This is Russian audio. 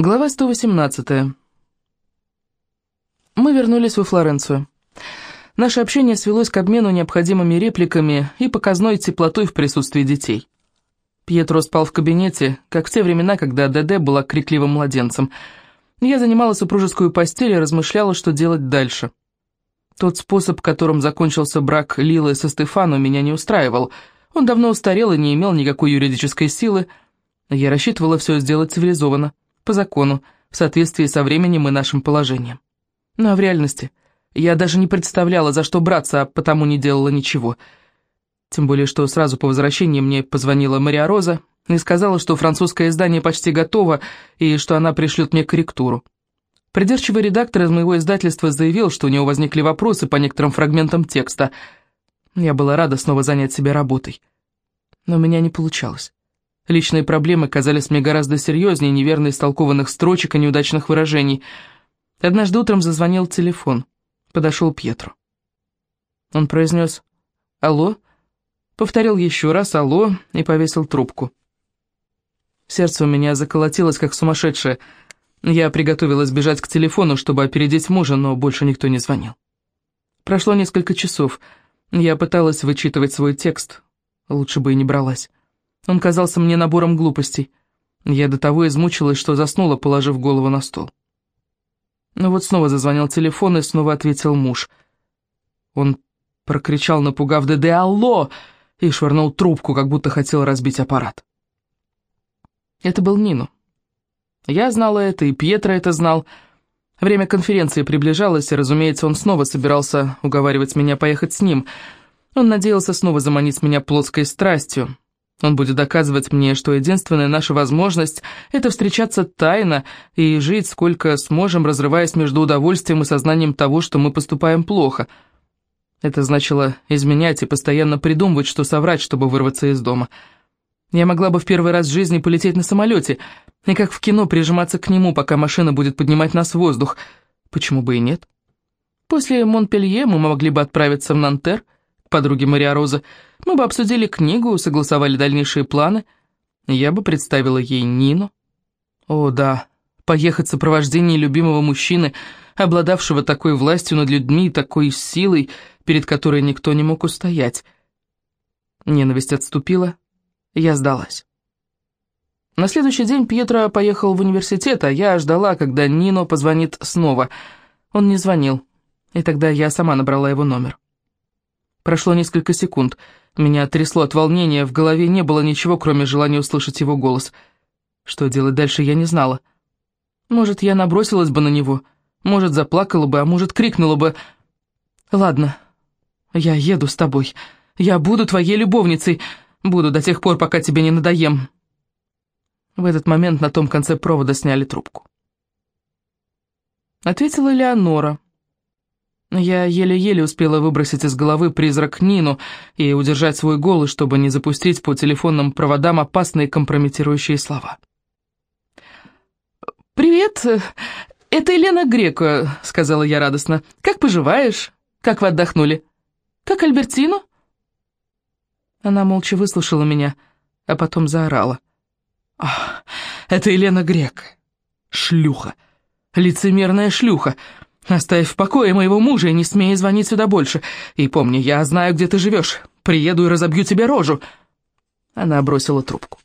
Глава 118. Мы вернулись во Флоренцию. Наше общение свелось к обмену необходимыми репликами и показной теплотой в присутствии детей. Пьетро спал в кабинете, как в те времена, когда ДД была крикливым младенцем. Я занимала супружескую постель и размышляла, что делать дальше. Тот способ, которым закончился брак Лилы со Стефану, меня не устраивал. Он давно устарел и не имел никакой юридической силы. Я рассчитывала все сделать цивилизованно по закону, в соответствии со временем и нашим положением. Ну а в реальности я даже не представляла, за что браться, а потому не делала ничего. Тем более, что сразу по возвращении мне позвонила Мария Роза и сказала, что французское издание почти готово и что она пришлет мне корректуру. Придирчивый редактор из моего издательства заявил, что у него возникли вопросы по некоторым фрагментам текста. Я была рада снова занять себя работой. Но у меня не получалось. Личные проблемы казались мне гораздо серьезнее неверно истолкованных строчек и неудачных выражений. Однажды утром зазвонил телефон. Подошел Пьетро. Он произнес «Алло?» Повторил еще раз «Алло» и повесил трубку. Сердце у меня заколотилось, как сумасшедшее. Я приготовилась бежать к телефону, чтобы опередить мужа, но больше никто не звонил. Прошло несколько часов. Я пыталась вычитывать свой текст. Лучше бы и не бралась. Он казался мне набором глупостей. Я до того измучилась, что заснула, положив голову на стол. Но вот снова зазвонил телефон, и снова ответил муж. Он прокричал, напугав ДД «Алло!» и швырнул трубку, как будто хотел разбить аппарат. Это был Нину. Я знала это, и Пьетро это знал. Время конференции приближалось, и, разумеется, он снова собирался уговаривать меня поехать с ним. Он надеялся снова заманить меня плотской страстью. Он будет доказывать мне, что единственная наша возможность — это встречаться тайно и жить сколько сможем, разрываясь между удовольствием и сознанием того, что мы поступаем плохо. Это значило изменять и постоянно придумывать, что соврать, чтобы вырваться из дома. Я могла бы в первый раз в жизни полететь на самолете, и как в кино прижиматься к нему, пока машина будет поднимать нас в воздух. Почему бы и нет? После Монпелье мы могли бы отправиться в Нантер — подруги Мария Роза, мы бы обсудили книгу, согласовали дальнейшие планы. Я бы представила ей Нину. О, да, поехать в сопровождении любимого мужчины, обладавшего такой властью над людьми и такой силой, перед которой никто не мог устоять. Ненависть отступила, я сдалась. На следующий день Пьетро поехал в университет, а я ждала, когда Нино позвонит снова. Он не звонил, и тогда я сама набрала его номер. Прошло несколько секунд. Меня трясло от волнения, в голове не было ничего, кроме желания услышать его голос. Что делать дальше, я не знала. Может, я набросилась бы на него, может, заплакала бы, а может, крикнула бы «Ладно, я еду с тобой, я буду твоей любовницей, буду до тех пор, пока тебе не надоем». В этот момент на том конце провода сняли трубку. Ответила Леонора. Я еле-еле успела выбросить из головы призрак Нину и удержать свой голос, чтобы не запустить по телефонным проводам опасные компрометирующие слова. «Привет, это Елена Греко», — сказала я радостно. «Как поживаешь? Как вы отдохнули? Как Альбертину?» Она молча выслушала меня, а потом заорала. «Ах, это Елена Грек! Шлюха! Лицемерная шлюха! Оставь в покое моего мужа и не смей звонить сюда больше. И помни, я знаю, где ты живешь. Приеду и разобью тебе рожу». Она бросила трубку.